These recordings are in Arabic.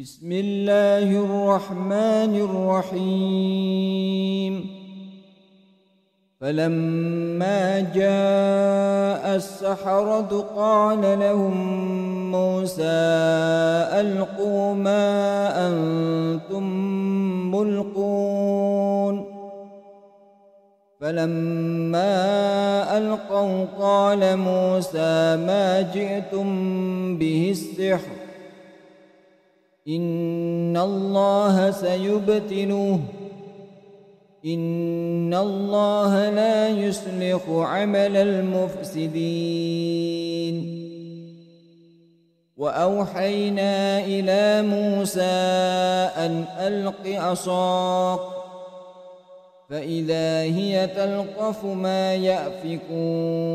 بسم الله الرحمن الرحيم. فلما جاء السحرة قال لهم موسى ألقوا ما أنتم ملقون. فلما ألقوا قال موسى ما جئتم به السحر. إن الله سيبتله إن الله لا يصلح عمل المفسدين وأوحينا إلى موسى أن ألق عصاك فإذا هي تلقف ما يأفكون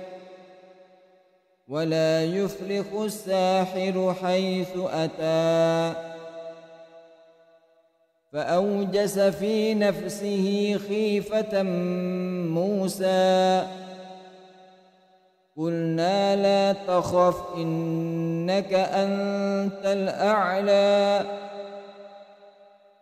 ولا يفلح الساحر حيث أتى. فأوجس في نفسه خيفة موسى. قلنا لا تخف إنك أنت الأعلى.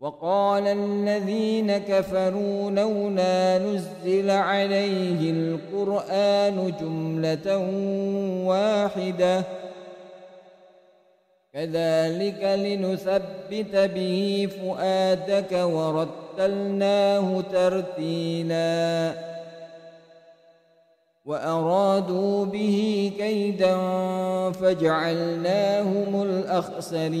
وقال الذين كفروا لولا نزل عليه القرآن جملة واحدة. كذلك لنثبت به فؤادك ورتلناه ترتيلا. وأرادوا به كيدا فجعلناهم الأخسرين.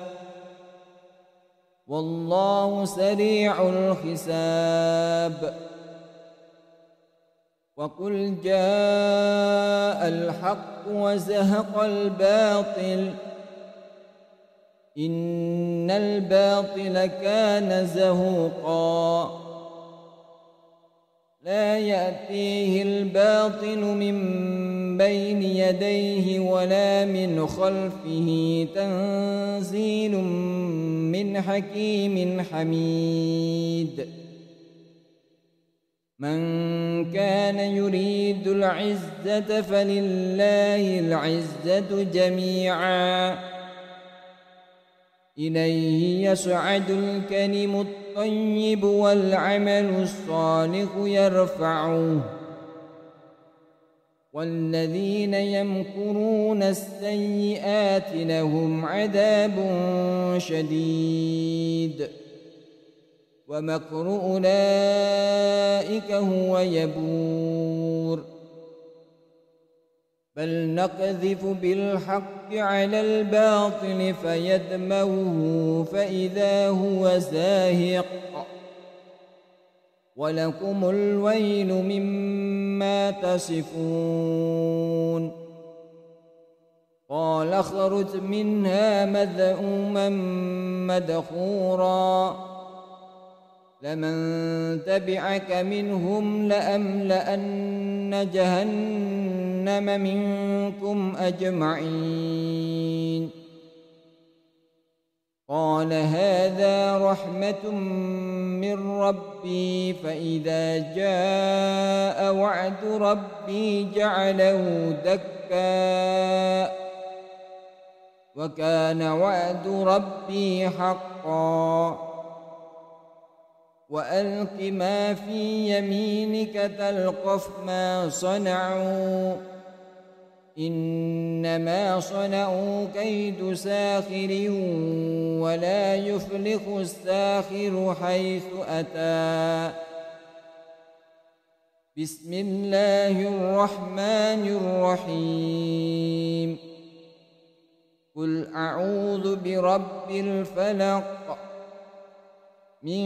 والله سريع الحساب. وقل جاء الحق وزهق الباطل. إن الباطل كان زهوقا. لا يأتيه الباطل من بين يديه ولا من خلفه تنزيل من حكيم حميد. من كان يريد العزة فلله العزة جميعا. إليه يصعد الكلم الطيب والعمل الصالح يرفعه. والذين يمكرون السيئات لهم عذاب شديد. ومكر أولئك هو يبور. بل نقذف بالحق على الباطل فيدموه فإذا هو زاهق. ولكم الويل مما تصفون. قال اخرج منها مذءوما مدخورا لمن تبعك منهم لأملأن جهنم منكم أجمعين. قال هذا رحمة من ربي فإذا جاء وعد ربي جعله دكا. وكان وعد ربي حقا. وألق ما في يمينك تلقف ما صنعوا. إنما صنعوا كيد ساخر ولا يفلح الساخر حيث أتى. بسم الله الرحمن الرحيم. قل أعوذ برب الفلق. من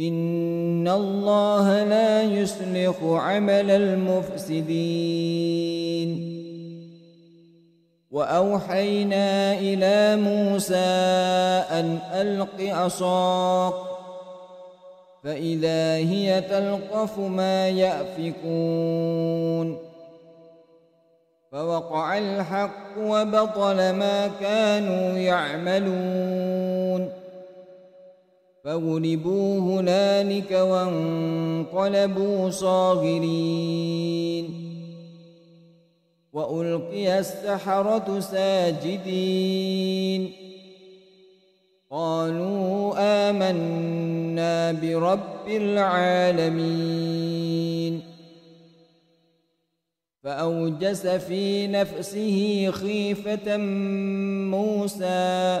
إن الله لا يصلح عمل المفسدين. وأوحينا إلى موسى أن ألق عصاك فإذا هي تلقف ما يأفكون. فوقع الحق وبطل ما كانوا يعملون. فغلبوا هنالك وانقلبوا صاغرين والقي السحره ساجدين قالوا امنا برب العالمين فأوجس في نفسه خيفة موسى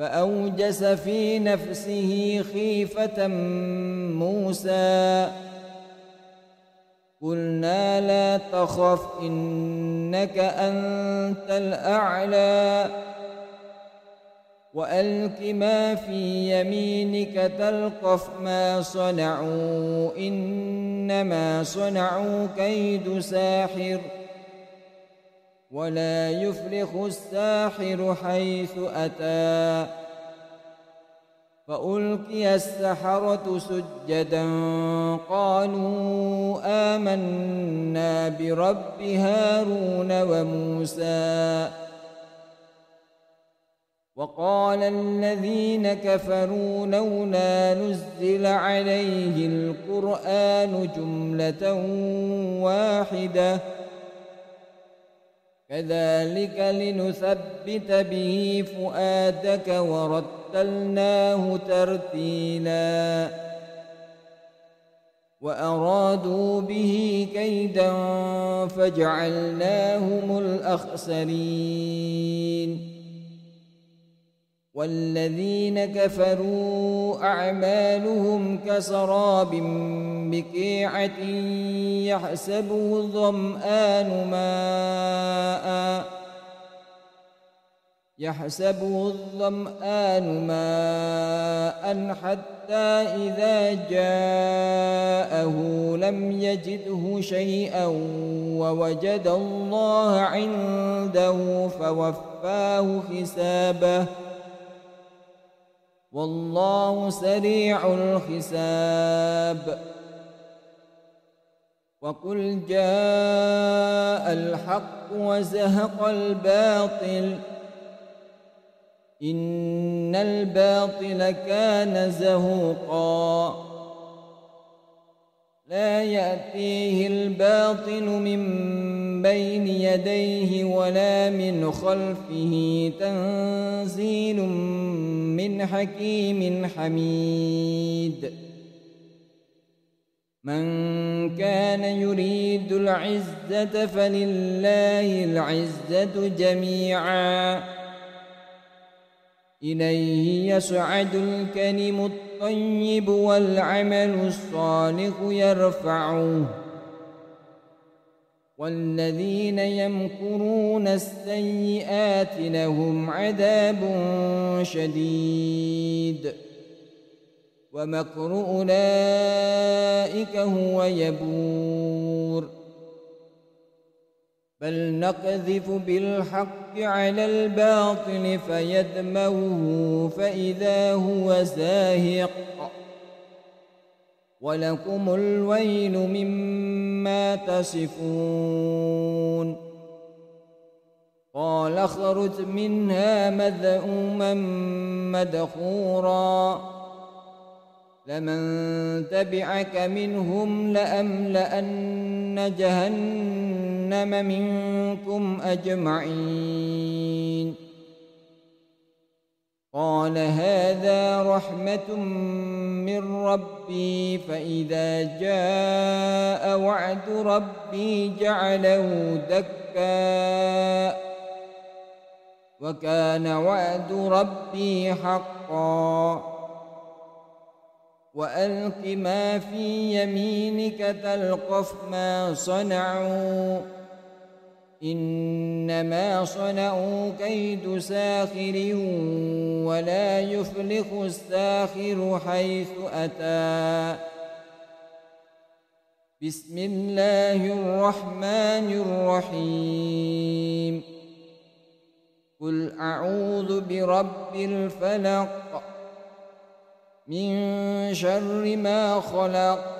فأوجس في نفسه خيفة موسى. قلنا لا تخف إنك أنت الأعلى. وألك ما في يمينك تلقف ما صنعوا إنما صنعوا كيد ساحر. ولا يفلح الساحر حيث أتى. فألقي السحرة سجدا قالوا آمنا برب هارون وموسى. وقال الذين كفروا لولا نزل عليه القرآن جملة واحدة. كذلك لنثبت به فؤادك ورتلناه ترتيلا. وأرادوا به كيدا فجعلناهم الأخسرين. والذين كفروا أعمالهم كسراب بكيعة يحسبه الظمآن ماءً يحسبه الظمآن ماء حتى إذا جاءه لم يجده شيئا ووجد الله عنده فوفاه حسابه والله سريع الحساب. وقل جاء الحق وزهق الباطل. إن الباطل كان زهوقا. لا يأتيه الباطل من بين يديه ولا من خلفه تنزيل من حكيم حميد. من كان يريد العزة فلله العزة جميعاً. إليه يصعد الكلم الطيب والعمل الصالح يرفعه. والذين يمكرون السيئات لهم عذاب شديد. ومكر أولئك هو يبور. بل نقذف بالحق على الباطل فيدمغه فإذا هو زاهق ولكم الويل مما تصفون. قال اخرج منها مذءوما مدخورا لمن تبعك منهم لأملأن جهنم. منكم أجمعين. قال هذا رحمة من ربي فإذا جاء وعد ربي جعله دكا. وكان وعد ربي حقا. وألق ما في يمينك تلقف ما صنعوا. إنما صنعوا كيد ساخر ولا يفلح الساخر حيث أتى. بسم الله الرحمن الرحيم. قل أعوذ برب الفلق من شر ما خلق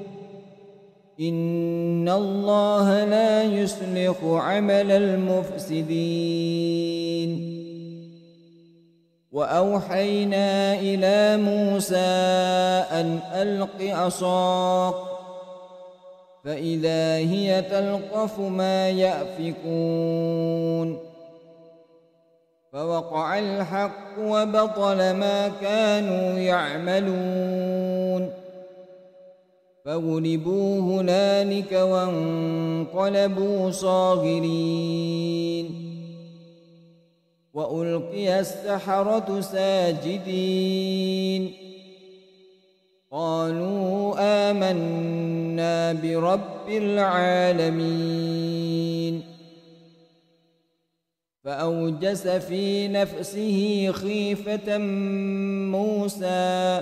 إن الله لا يصلح عمل المفسدين وأوحينا إلى موسى أن ألق عصاك فإذا هي تلقف ما يأفكون فوقع الحق وبطل ما كانوا يعملون فغلبوا هنالك وانقلبوا صاغرين والقي السحره ساجدين قالوا امنا برب العالمين فأوجس في نفسه خيفة موسى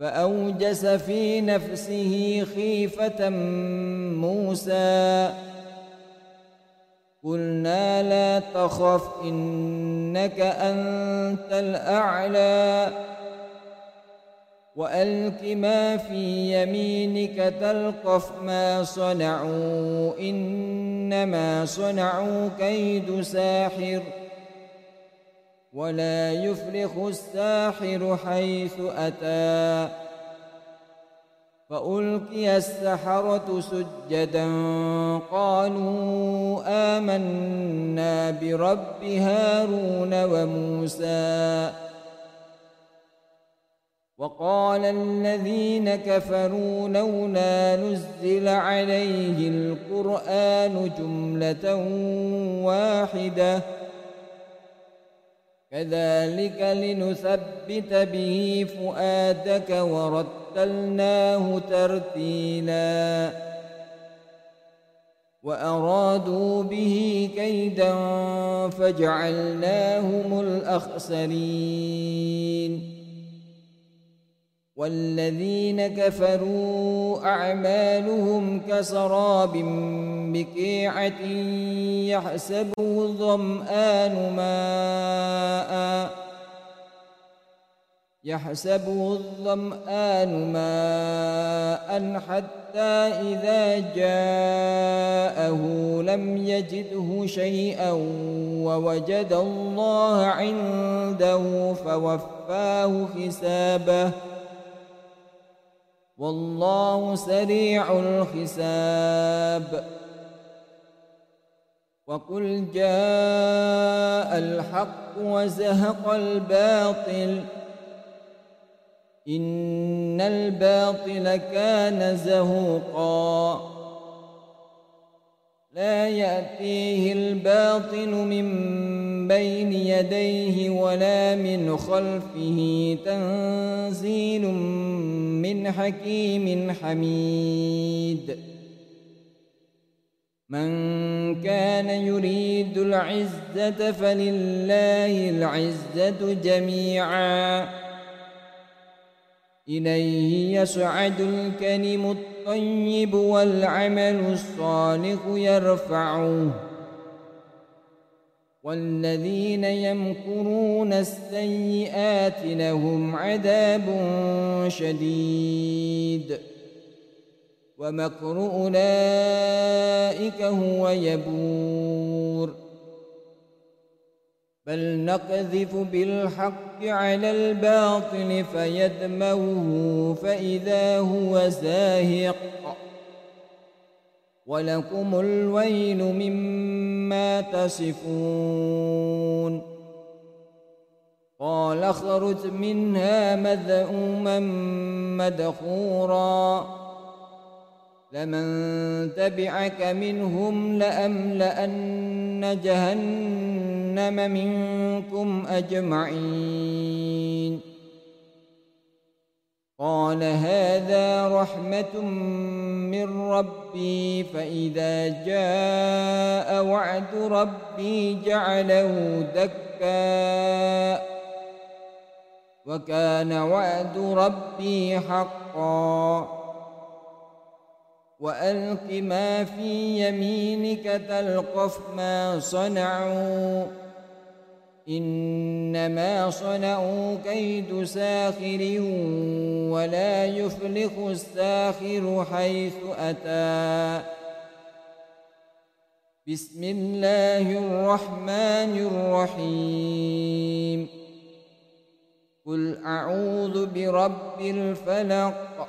فأوجس في نفسه خيفة موسى. قلنا لا تخف إنك أنت الأعلى. وألك ما في يمينك تلقف ما صنعوا إنما صنعوا كيد ساحر. ولا يفلح الساحر حيث أتى. فألقي السحرة سجدا قالوا آمنا برب هارون وموسى. وقال الذين كفروا لولا نزل عليه القرآن جملة واحدة. كذلك لنثبت به فؤادك ورتلناه ترتيلا. وأرادوا به كيدا فجعلناهم الأخسرين. والذين كفروا أعمالهم كسراب بكيعة يحسبه الظمآن ماء يحسبه الظمآن ماء حتى إذا جاءه لم يجده شيئا ووجد الله عنده فوفاه حسابه والله سريع الحساب. وقل جاء الحق وزهق الباطل. إن الباطل كان زهوقا. لا يأتيه الباطل من بين يديه ولا من خلفه تنزيل من حكيم حميد من كان يريد العزة فلله العزة جميعا إليه يسعد الكلم الطيب والعمل الصالح يرفعه. والذين يمكرون السيئات لهم عذاب شديد. ومكر أولئك هو يبور. بل نقذف بالحق على الباطل فيدموه فإذا هو زاهق. ولكم الويل مما تصفون. قال اخرج منها مذءوما مدحورا. لمن تبعك منهم لأملأن جهنم منكم أجمعين. قال هذا رحمة من ربي فإذا جاء وعد ربي جعله دكا. وكان وعد ربي حقا. وألق ما في يمينك تلقف ما صنعوا. إنما صنعوا كيد ساخر ولا يفلح الساخر حيث أتى. بسم الله الرحمن الرحيم. قل أعوذ برب الفلق.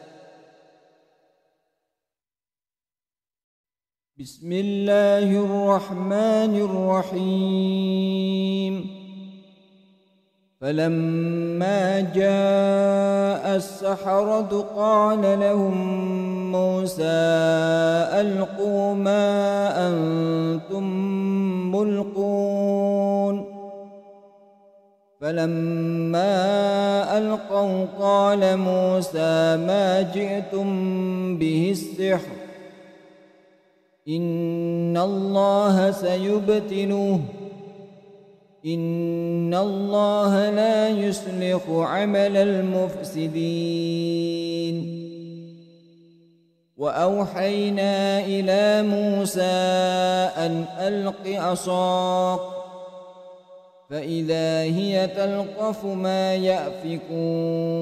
بسم الله الرحمن الرحيم. فلما جاء السحرة قال لهم موسى ألقوا ما أنتم ملقون. فلما ألقوا قال موسى ما جئتم به السحر. إن الله سيبتنه إن الله لا يصلح عمل المفسدين وأوحينا إلى موسى أن ألق عصاك فإذا هي تلقف ما يأفكون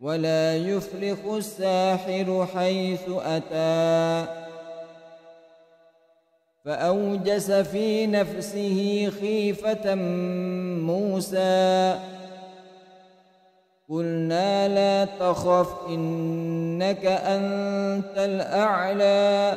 ولا يفلح الساحر حيث أتى. فأوجس في نفسه خيفة موسى. قلنا لا تخف إنك أنت الأعلى.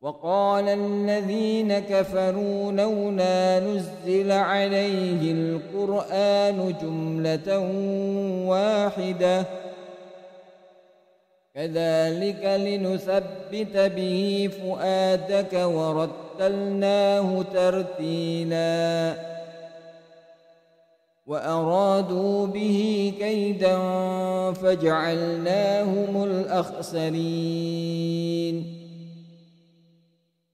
وقال الذين كفروا لولا نزل عليه القرآن جملة واحدة. كذلك لنثبت به فؤادك ورتلناه ترتيلا. وأرادوا به كيدا فجعلناهم الأخسرين.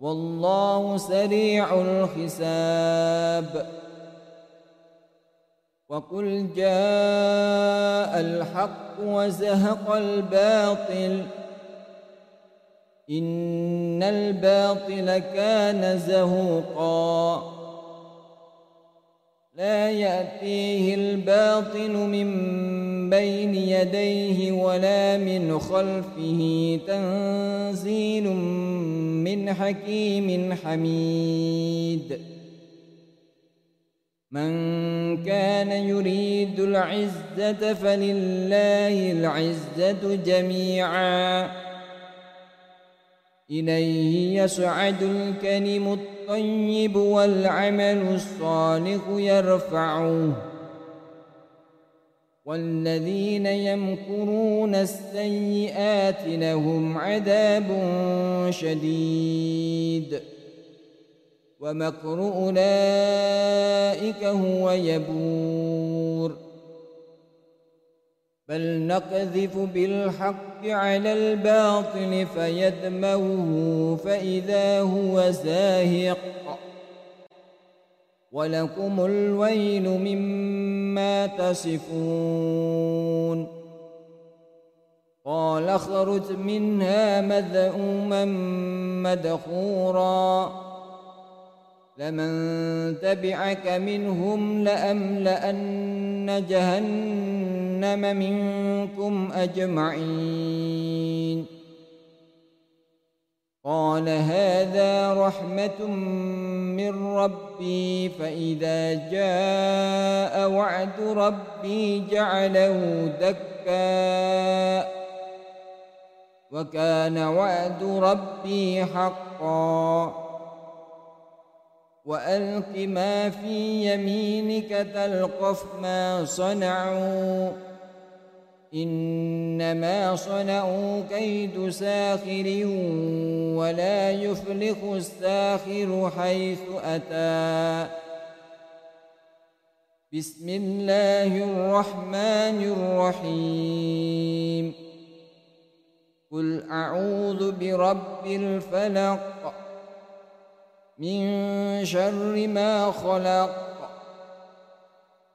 والله سريع الحساب. وقل جاء الحق وزهق الباطل. إن الباطل كان زهوقا. لا يأتيه الباطل من بين يديه ولا من خلفه تنزيل من حكيم حميد. من كان يريد العزة فلله العزة جميعا. إليه يصعد الكلم الطيب والعمل الصالح يرفعه. والذين يمكرون السيئات لهم عذاب شديد. ومكر أولئك هو يبور. بل نقذف بالحق على الباطل فيدموه فإذا هو زاهق. ولكم الويل مما تصفون قال اخرج منها مذءوما مدخورا لمن تبعك منهم لأملأن جهنم منكم أجمعين. قال هذا رحمة من ربي فإذا جاء وعد ربي جعله دكا. وكان وعد ربي حقا. وألق ما في يمينك تلقف ما صنعوا. إنما صنعوا كيد ساخر ولا يفلح الساخر حيث أتى. بسم الله الرحمن الرحيم. قل أعوذ برب الفلق من شر ما خلق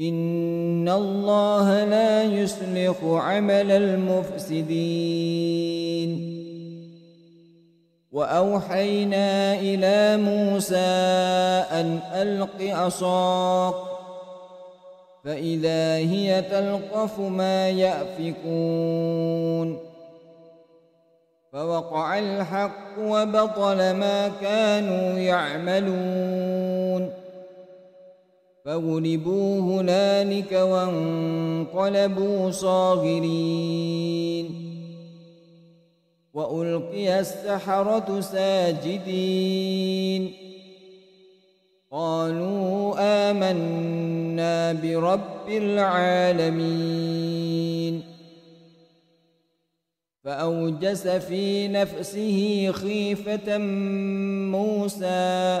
إن الله لا يصلح عمل المفسدين وأوحينا إلى موسى أن ألق عصاك فإذا هي تلقف ما يأفكون فوقع الحق وبطل ما كانوا يعملون فغلبوا هنالك وانقلبوا صاغرين. وألقي السحرة ساجدين. قالوا آمنا برب العالمين. فأوجس في نفسه خيفة موسى.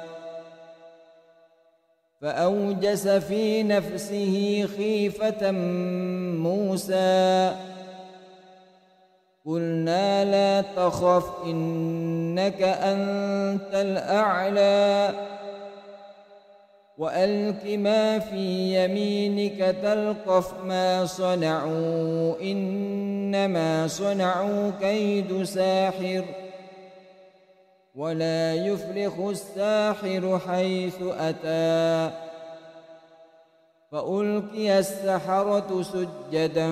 فأوجس في نفسه خيفة موسى. قلنا لا تخف إنك أنت الأعلى. وألك ما في يمينك تلقف ما صنعوا إنما صنعوا كيد ساحر ۖ. ولا يفلح الساحر حيث أتى. فألقي السحرة سجدا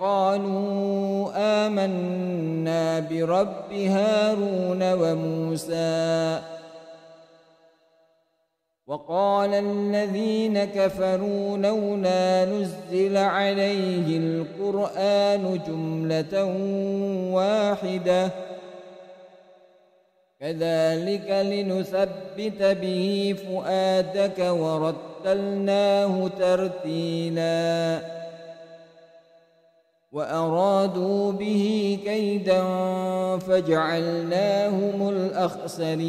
قالوا آمنا برب هارون وموسى. وقال الذين كفروا لولا نزل عليه القرآن جملة واحدة. كذلك لنثبت به فؤادك ورتلناه ترتيلا. وأرادوا به كيدا فجعلناهم الأخسرين.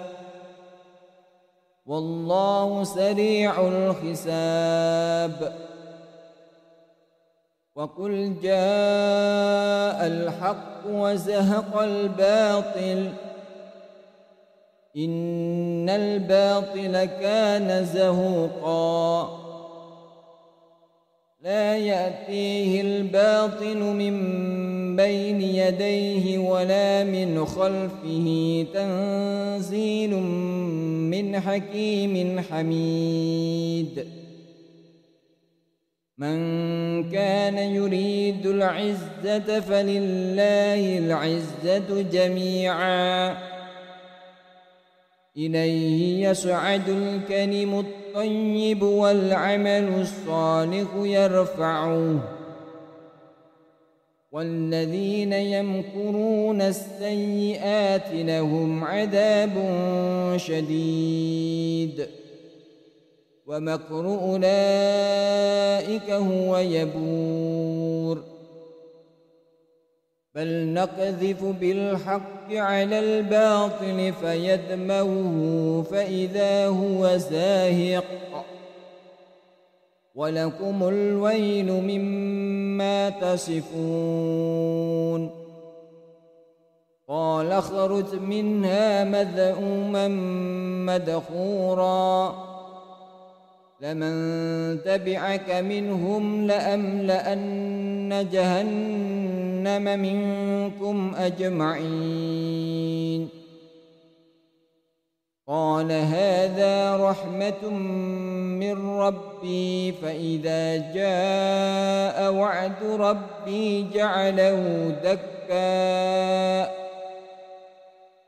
والله سريع الحساب. وقل جاء الحق وزهق الباطل. إن الباطل كان زهوقا. لا يأتيه الباطل من بين يديه ولا من خلفه تنزيل من حكيم حميد. من كان يريد العزة فلله العزة جميعا. إليه يصعد الكلم الطيب والعمل الصالح يرفعه. والذين يمكرون السيئات لهم عذاب شديد. ومكر أولئك هو يبور. بل نقذف بالحق على الباطل فيدموه فإذا هو زاهق. ولكم الويل مما تصفون. قال اخرج منها مذءوما مدخورا لمن تبعك منهم لأملأن جهنم منكم أجمعين. قال هذا رحمة من ربي فإذا جاء وعد ربي جعله دكا.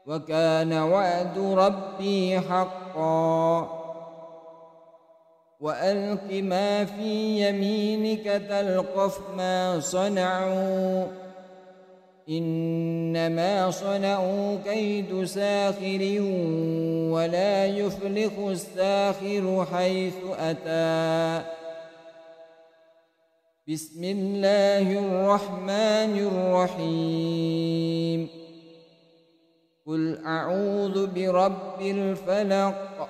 وكان وعد ربي حقا. وألق ما في يمينك تلقف ما صنعوا. إنما صنعوا كيد ساخر ولا يفلح الساخر حيث أتى. بسم الله الرحمن الرحيم. قل أعوذ برب الفلق.